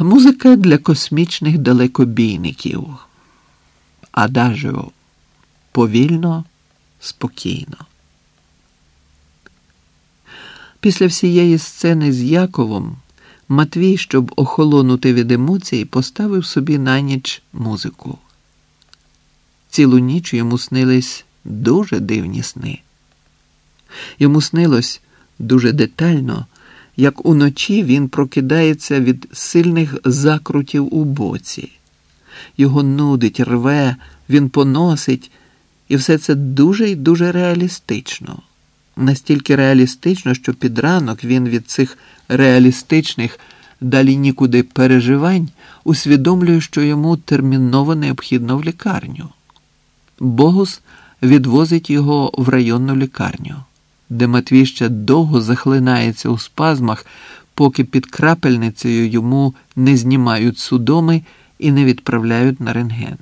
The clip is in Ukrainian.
Музика для космічних далекобійників. Адажіо. Повільно, спокійно. Після всієї сцени з Яковом Матвій, щоб охолонути від емоцій, поставив собі на ніч музику. Цілу ніч йому снились дуже дивні сни. Йому снилось дуже детально, як уночі він прокидається від сильних закрутів у боці. Його нудить, рве, він поносить, і все це дуже і дуже реалістично. Настільки реалістично, що під ранок він від цих реалістичних далі нікуди переживань усвідомлює, що йому терміново необхідно в лікарню. Богус відвозить його в районну лікарню, де Матвій довго захлинається у спазмах, поки під крапельницею йому не знімають судоми і не відправляють на рентген.